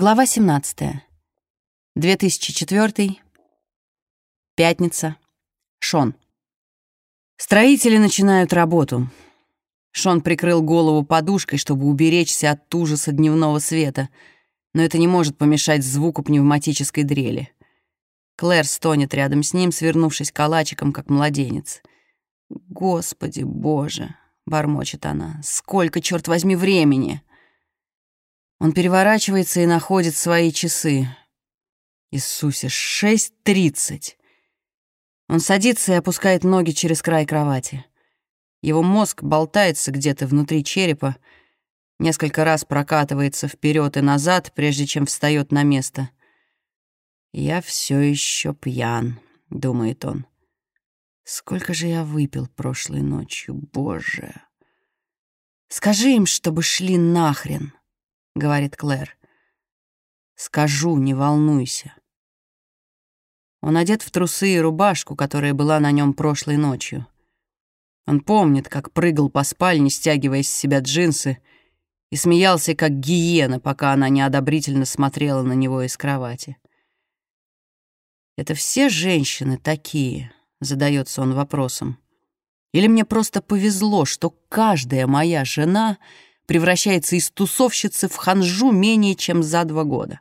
Глава 17. 2004. Пятница. Шон. Строители начинают работу. Шон прикрыл голову подушкой, чтобы уберечься от ужаса дневного света, но это не может помешать звуку пневматической дрели. Клэр стонет рядом с ним, свернувшись калачиком, как младенец. «Господи боже!» — бормочет она. «Сколько, черт возьми, времени!» Он переворачивается и находит свои часы. Иисусе, шесть тридцать. Он садится и опускает ноги через край кровати. Его мозг болтается где-то внутри черепа, несколько раз прокатывается вперед и назад, прежде чем встает на место. «Я все еще пьян», — думает он. «Сколько же я выпил прошлой ночью, боже!» «Скажи им, чтобы шли нахрен», — говорит Клэр. «Скажу, не волнуйся». Он одет в трусы и рубашку, которая была на нем прошлой ночью. Он помнит, как прыгал по спальне, стягивая с себя джинсы, и смеялся, как гиена, пока она неодобрительно смотрела на него из кровати. «Это все женщины такие?» — задается он вопросом. «Или мне просто повезло, что каждая моя жена превращается из тусовщицы в ханжу менее чем за два года?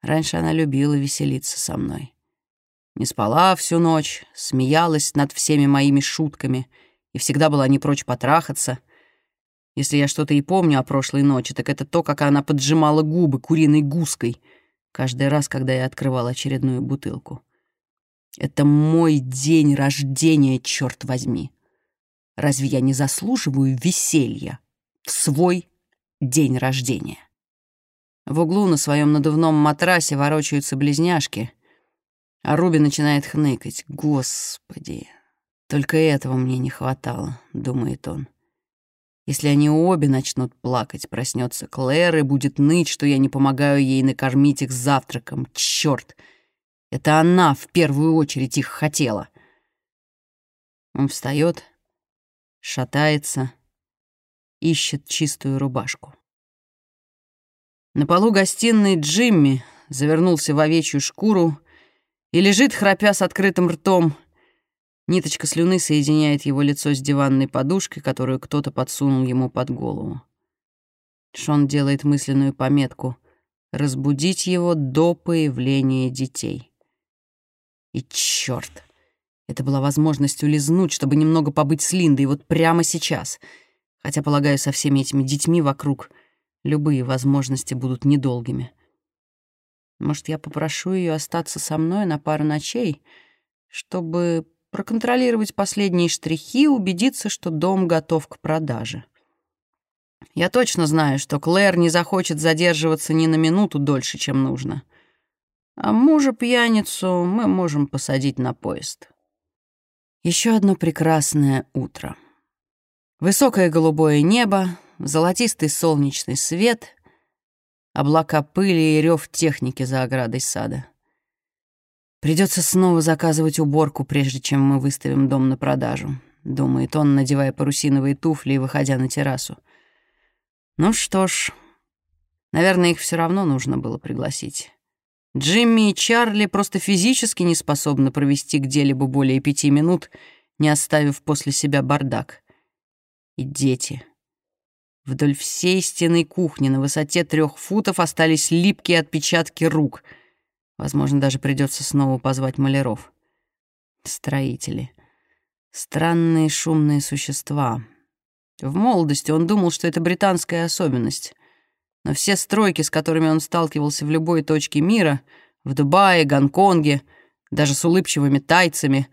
Раньше она любила веселиться со мной. Не спала всю ночь, смеялась над всеми моими шутками и всегда была не прочь потрахаться. Если я что-то и помню о прошлой ночи, так это то, как она поджимала губы куриной гуской каждый раз, когда я открывал очередную бутылку. Это мой день рождения, черт возьми. Разве я не заслуживаю веселья в свой день рождения? В углу на своем надувном матрасе ворочаются близняшки, а Руби начинает хныкать. «Господи, только этого мне не хватало», — думает он. Если они обе начнут плакать, проснется Клэр и будет ныть, что я не помогаю ей накормить их завтраком. Черт! Это она в первую очередь их хотела. Он встает, шатается, ищет чистую рубашку. На полу гостиной Джимми завернулся в овечью шкуру и лежит, храпя с открытым ртом. Ниточка слюны соединяет его лицо с диванной подушкой, которую кто-то подсунул ему под голову. Шон делает мысленную пометку «разбудить его до появления детей». И чёрт! Это была возможность улизнуть, чтобы немного побыть с Линдой вот прямо сейчас. Хотя, полагаю, со всеми этими детьми вокруг любые возможности будут недолгими. Может, я попрошу ее остаться со мной на пару ночей, чтобы проконтролировать последние штрихи и убедиться, что дом готов к продаже. Я точно знаю, что Клэр не захочет задерживаться ни на минуту дольше, чем нужно. А мужа-пьяницу мы можем посадить на поезд. Еще одно прекрасное утро. Высокое голубое небо, золотистый солнечный свет — облака пыли и рев техники за оградой сада. Придется снова заказывать уборку, прежде чем мы выставим дом на продажу, думает он, надевая парусиновые туфли и выходя на террасу. Ну что ж, наверное, их все равно нужно было пригласить. Джимми и Чарли просто физически не способны провести где-либо более пяти минут, не оставив после себя бардак. И дети — Вдоль всей стены кухни на высоте трех футов остались липкие отпечатки рук. Возможно, даже придется снова позвать маляров. Строители. Странные шумные существа. В молодости он думал, что это британская особенность. Но все стройки, с которыми он сталкивался в любой точке мира, в Дубае, Гонконге, даже с улыбчивыми тайцами,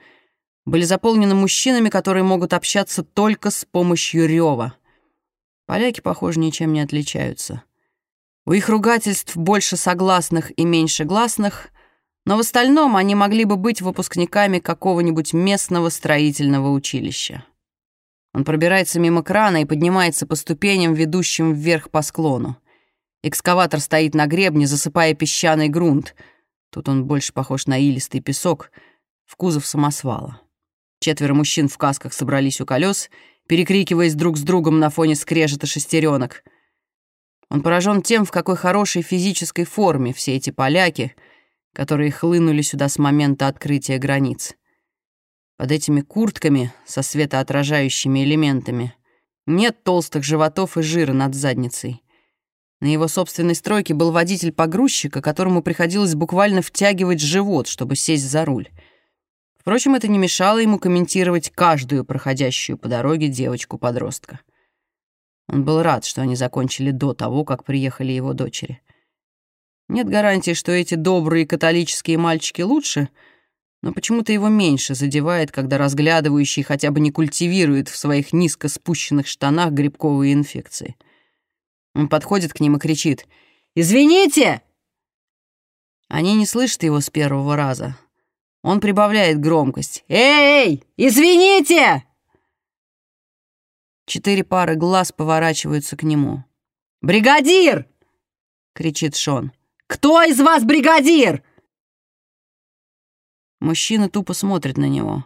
были заполнены мужчинами, которые могут общаться только с помощью рева — Поляки, похоже, ничем не отличаются. У их ругательств больше согласных и меньше гласных, но в остальном они могли бы быть выпускниками какого-нибудь местного строительного училища. Он пробирается мимо крана и поднимается по ступеням, ведущим вверх по склону. Экскаватор стоит на гребне, засыпая песчаный грунт. Тут он больше похож на илистый песок, в кузов самосвала. Четверо мужчин в касках собрались у колес — перекрикиваясь друг с другом на фоне скрежета шестеренок. Он поражен тем, в какой хорошей физической форме все эти поляки, которые хлынули сюда с момента открытия границ. Под этими куртками со светоотражающими элементами нет толстых животов и жира над задницей. На его собственной стройке был водитель погрузчика, которому приходилось буквально втягивать живот, чтобы сесть за руль. Впрочем, это не мешало ему комментировать каждую проходящую по дороге девочку-подростка. Он был рад, что они закончили до того, как приехали его дочери. Нет гарантии, что эти добрые католические мальчики лучше, но почему-то его меньше задевает, когда разглядывающий хотя бы не культивирует в своих низко спущенных штанах грибковые инфекции. Он подходит к ним и кричит «Извините!» Они не слышат его с первого раза. Он прибавляет громкость «Эй, извините!» Четыре пары глаз поворачиваются к нему. «Бригадир!» — кричит Шон. «Кто из вас бригадир?» Мужчина тупо смотрит на него.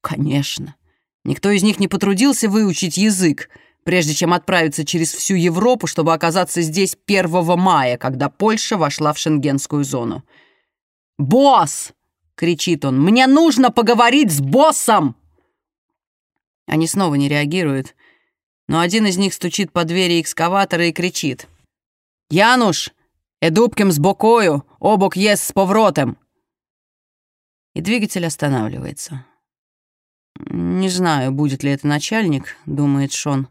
«Конечно. Никто из них не потрудился выучить язык, прежде чем отправиться через всю Европу, чтобы оказаться здесь 1 мая, когда Польша вошла в шенгенскую зону. «Босс!» — кричит он. «Мне нужно поговорить с боссом!» Они снова не реагируют, но один из них стучит по двери экскаватора и кричит. «Януш! Эдубким с бокою, обок ес с повротом!» И двигатель останавливается. «Не знаю, будет ли это начальник», — думает Шон,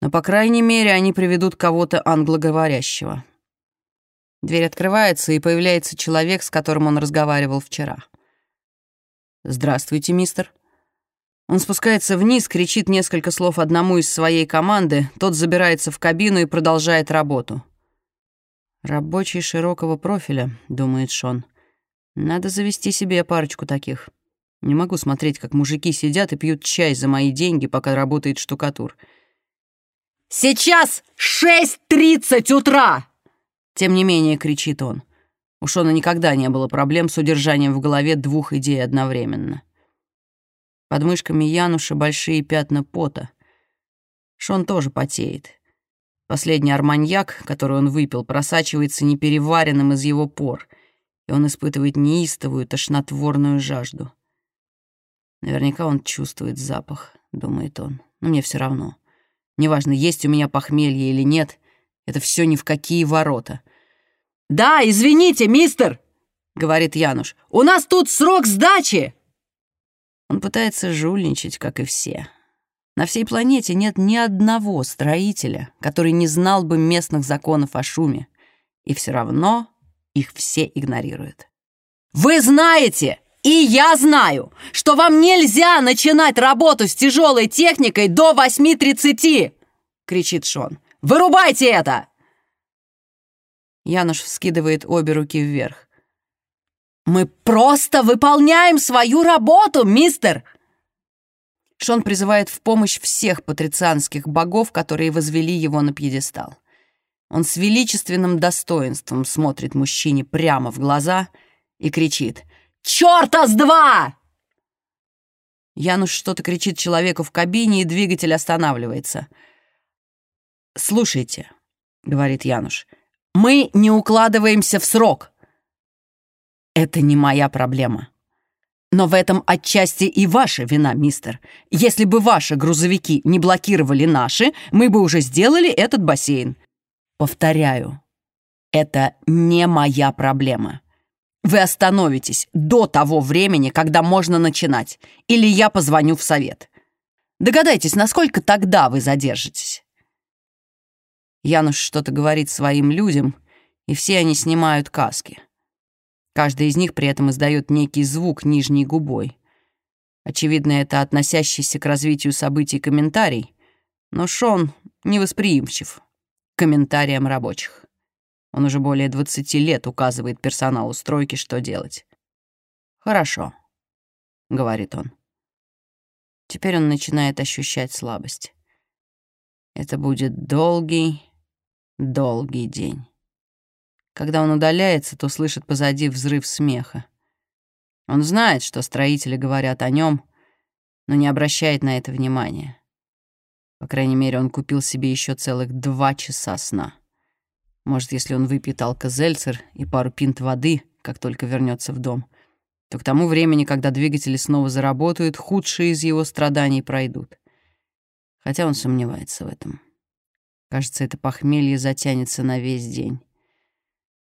«но, по крайней мере, они приведут кого-то англоговорящего». Дверь открывается, и появляется человек, с которым он разговаривал вчера. «Здравствуйте, мистер», он спускается вниз, кричит несколько слов одному из своей команды, тот забирается в кабину и продолжает работу. «Рабочий широкого профиля», — думает Шон. «Надо завести себе парочку таких. Не могу смотреть, как мужики сидят и пьют чай за мои деньги, пока работает штукатур». «Сейчас 6.30 утра!» Тем не менее, кричит он. У Шона никогда не было проблем с удержанием в голове двух идей одновременно. Под мышками Януша большие пятна пота. Шон тоже потеет. Последний арманьяк, который он выпил, просачивается непереваренным из его пор, и он испытывает неистовую тошнотворную жажду. Наверняка он чувствует запах, думает он. Но мне все равно. Неважно, есть у меня похмелье или нет, это все ни в какие ворота. «Да, извините, мистер!» — говорит Януш. «У нас тут срок сдачи!» Он пытается жульничать, как и все. На всей планете нет ни одного строителя, который не знал бы местных законов о шуме, и все равно их все игнорируют. «Вы знаете, и я знаю, что вам нельзя начинать работу с тяжелой техникой до 8.30!» — кричит Шон. «Вырубайте это!» Януш вскидывает обе руки вверх. «Мы просто выполняем свою работу, мистер!» Шон призывает в помощь всех патрицианских богов, которые возвели его на пьедестал. Он с величественным достоинством смотрит мужчине прямо в глаза и кричит «Чёрта с два!» Януш что-то кричит человеку в кабине, и двигатель останавливается. «Слушайте», — говорит Януш, — «мы не укладываемся в срок». Это не моя проблема. Но в этом отчасти и ваша вина, мистер. Если бы ваши грузовики не блокировали наши, мы бы уже сделали этот бассейн. Повторяю, это не моя проблема. Вы остановитесь до того времени, когда можно начинать, или я позвоню в совет. Догадайтесь, насколько тогда вы задержитесь. Януш что-то говорит своим людям, и все они снимают каски. Каждый из них при этом издает некий звук нижней губой. Очевидно, это относящийся к развитию событий комментарий, но Шон невосприимчив к комментариям рабочих. Он уже более 20 лет указывает персоналу стройки, что делать. «Хорошо», — говорит он. Теперь он начинает ощущать слабость. Это будет долгий, долгий день. Когда он удаляется, то слышит позади взрыв смеха. Он знает, что строители говорят о нем, но не обращает на это внимания. По крайней мере, он купил себе еще целых два часа сна. Может, если он выпьет алкозельцер и пару пинт воды, как только вернется в дом, то к тому времени, когда двигатели снова заработают, худшие из его страданий пройдут. Хотя он сомневается в этом. Кажется, это похмелье затянется на весь день.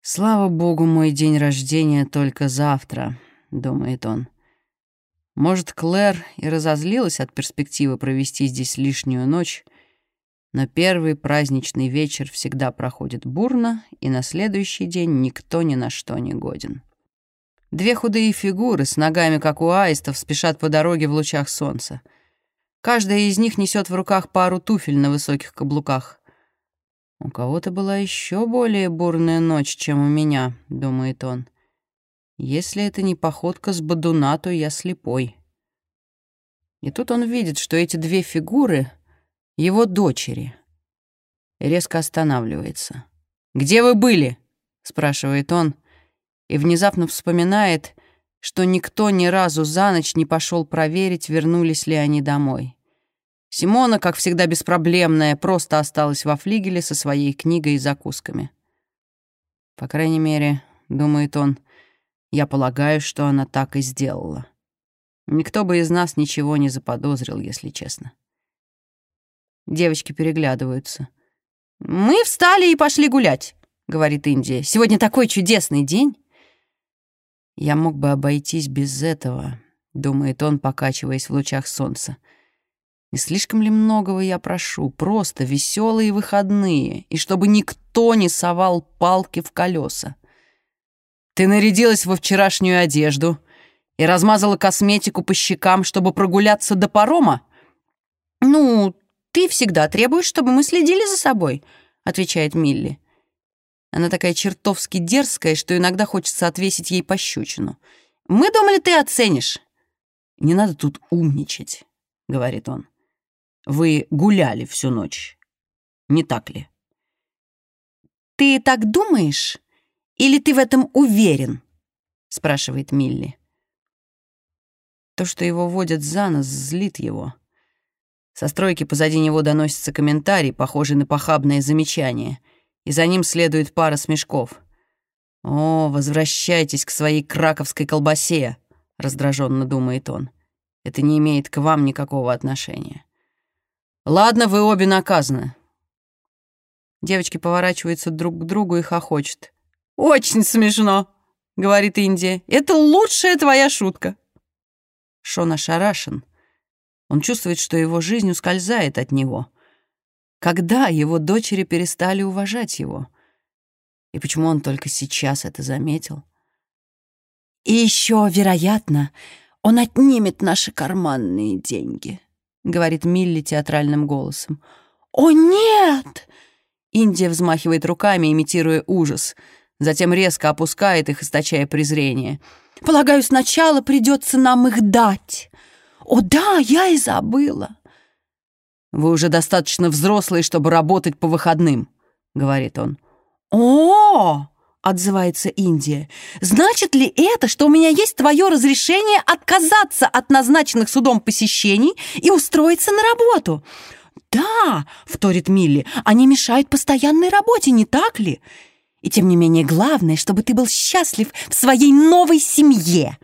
«Слава богу, мой день рождения только завтра», — думает он. Может, Клэр и разозлилась от перспективы провести здесь лишнюю ночь, но первый праздничный вечер всегда проходит бурно, и на следующий день никто ни на что не годен. Две худые фигуры с ногами, как у аистов, спешат по дороге в лучах солнца. Каждая из них несет в руках пару туфель на высоких каблуках. «У кого-то была еще более бурная ночь, чем у меня», — думает он. «Если это не походка с бадуна, то я слепой». И тут он видит, что эти две фигуры — его дочери. Резко останавливается. «Где вы были?» — спрашивает он, и внезапно вспоминает, что никто ни разу за ночь не пошел проверить, вернулись ли они домой. Симона, как всегда беспроблемная, просто осталась во флигеле со своей книгой и закусками. По крайней мере, думает он, я полагаю, что она так и сделала. Никто бы из нас ничего не заподозрил, если честно. Девочки переглядываются. «Мы встали и пошли гулять», — говорит Индия. «Сегодня такой чудесный день». «Я мог бы обойтись без этого», — думает он, покачиваясь в лучах солнца. Не слишком ли многого я прошу? Просто веселые выходные, и чтобы никто не совал палки в колеса. Ты нарядилась во вчерашнюю одежду и размазала косметику по щекам, чтобы прогуляться до парома? Ну, ты всегда требуешь, чтобы мы следили за собой, отвечает Милли. Она такая чертовски дерзкая, что иногда хочется отвесить ей пощечину. Мы думали, ты оценишь. Не надо тут умничать, говорит он. Вы гуляли всю ночь, не так ли? «Ты так думаешь? Или ты в этом уверен?» — спрашивает Милли. То, что его водят за нос, злит его. Со стройки позади него доносится комментарий, похожий на похабное замечание, и за ним следует пара смешков. «О, возвращайтесь к своей краковской колбасе!» — раздраженно думает он. «Это не имеет к вам никакого отношения». Ладно, вы обе наказаны. Девочки поворачиваются друг к другу и хохочут. «Очень смешно», — говорит Индия. «Это лучшая твоя шутка». Шон ошарашен. Он чувствует, что его жизнь ускользает от него. Когда его дочери перестали уважать его? И почему он только сейчас это заметил? «И еще, вероятно, он отнимет наши карманные деньги», говорит Милли театральным голосом. «О, нет!» Индия взмахивает руками, имитируя ужас. Затем резко опускает их, источая презрение. «Полагаю, сначала придется нам их дать. О, да, я и забыла». «Вы уже достаточно взрослые, чтобы работать по выходным», — говорит он. «О!» Отзывается Индия. «Значит ли это, что у меня есть твое разрешение отказаться от назначенных судом посещений и устроиться на работу?» «Да», — вторит Милли, — «они мешают постоянной работе, не так ли? И тем не менее главное, чтобы ты был счастлив в своей новой семье».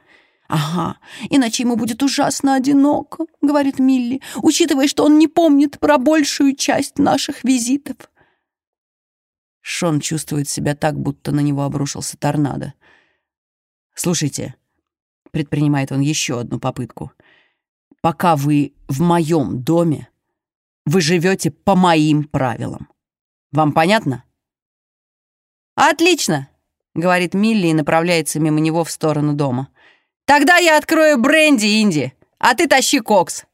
«Ага, иначе ему будет ужасно одиноко», — говорит Милли, учитывая, что он не помнит про большую часть наших визитов. Шон чувствует себя так, будто на него обрушился торнадо. «Слушайте», — предпринимает он еще одну попытку, «пока вы в моем доме, вы живете по моим правилам. Вам понятно?» «Отлично», — говорит Милли и направляется мимо него в сторону дома. «Тогда я открою бренди, Инди, а ты тащи кокс».